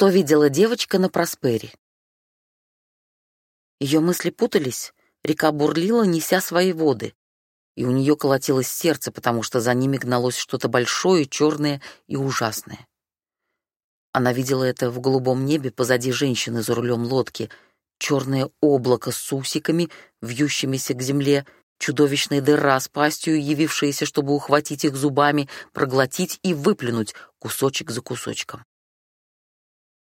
Что видела девочка на Проспере? Ее мысли путались, река бурлила, неся свои воды, и у нее колотилось сердце, потому что за ними гналось что-то большое, черное и ужасное. Она видела это в голубом небе позади женщины за рулем лодки, черное облако с усиками, вьющимися к земле, чудовищная дыра с пастью, явившаяся, чтобы ухватить их зубами, проглотить и выплюнуть кусочек за кусочком.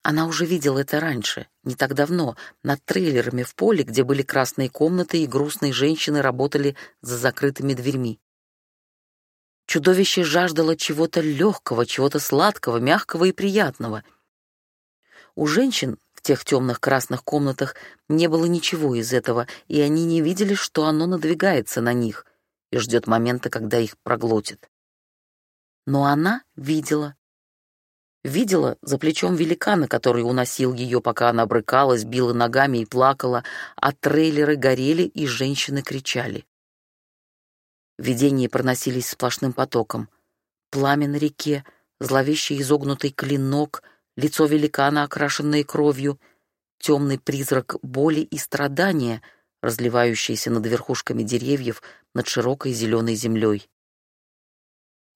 Она уже видела это раньше, не так давно, над трейлерами в поле, где были красные комнаты и грустные женщины работали за закрытыми дверьми. Чудовище жаждало чего-то легкого, чего-то сладкого, мягкого и приятного. У женщин в тех темных красных комнатах не было ничего из этого, и они не видели, что оно надвигается на них и ждет момента, когда их проглотит. Но она видела, Видела за плечом великана, который уносил ее, пока она брыкалась, била ногами и плакала, а трейлеры горели и женщины кричали. Видения проносились сплошным потоком. Пламя на реке, зловещий изогнутый клинок, лицо великана, окрашенное кровью, темный призрак боли и страдания, разливающийся над верхушками деревьев над широкой зеленой землей.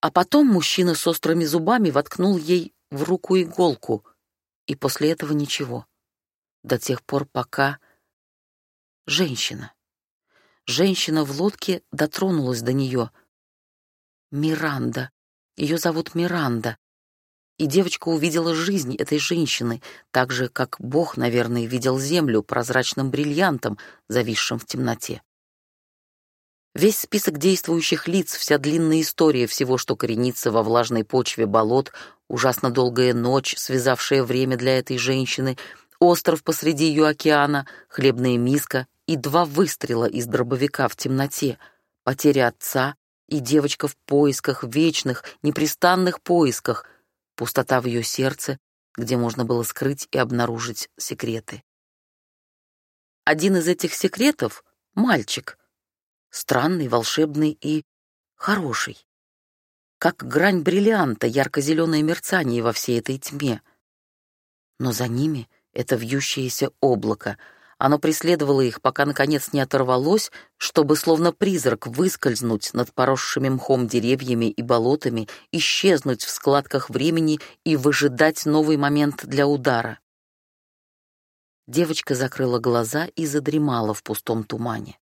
А потом мужчина с острыми зубами воткнул ей в руку иголку, и после этого ничего. До тех пор, пока... Женщина. Женщина в лодке дотронулась до нее. Миранда. Ее зовут Миранда. И девочка увидела жизнь этой женщины, так же, как Бог, наверное, видел землю прозрачным бриллиантом, зависшим в темноте. Весь список действующих лиц, вся длинная история всего, что коренится во влажной почве болот, ужасно долгая ночь, связавшая время для этой женщины, остров посреди ее океана, хлебная миска и два выстрела из дробовика в темноте, потеря отца и девочка в поисках, вечных, непрестанных поисках, пустота в ее сердце, где можно было скрыть и обнаружить секреты. Один из этих секретов — мальчик, странный, волшебный и хороший как грань бриллианта, ярко-зеленое мерцание во всей этой тьме. Но за ними это вьющееся облако. Оно преследовало их, пока, наконец, не оторвалось, чтобы, словно призрак, выскользнуть над поросшими мхом деревьями и болотами, исчезнуть в складках времени и выжидать новый момент для удара. Девочка закрыла глаза и задремала в пустом тумане.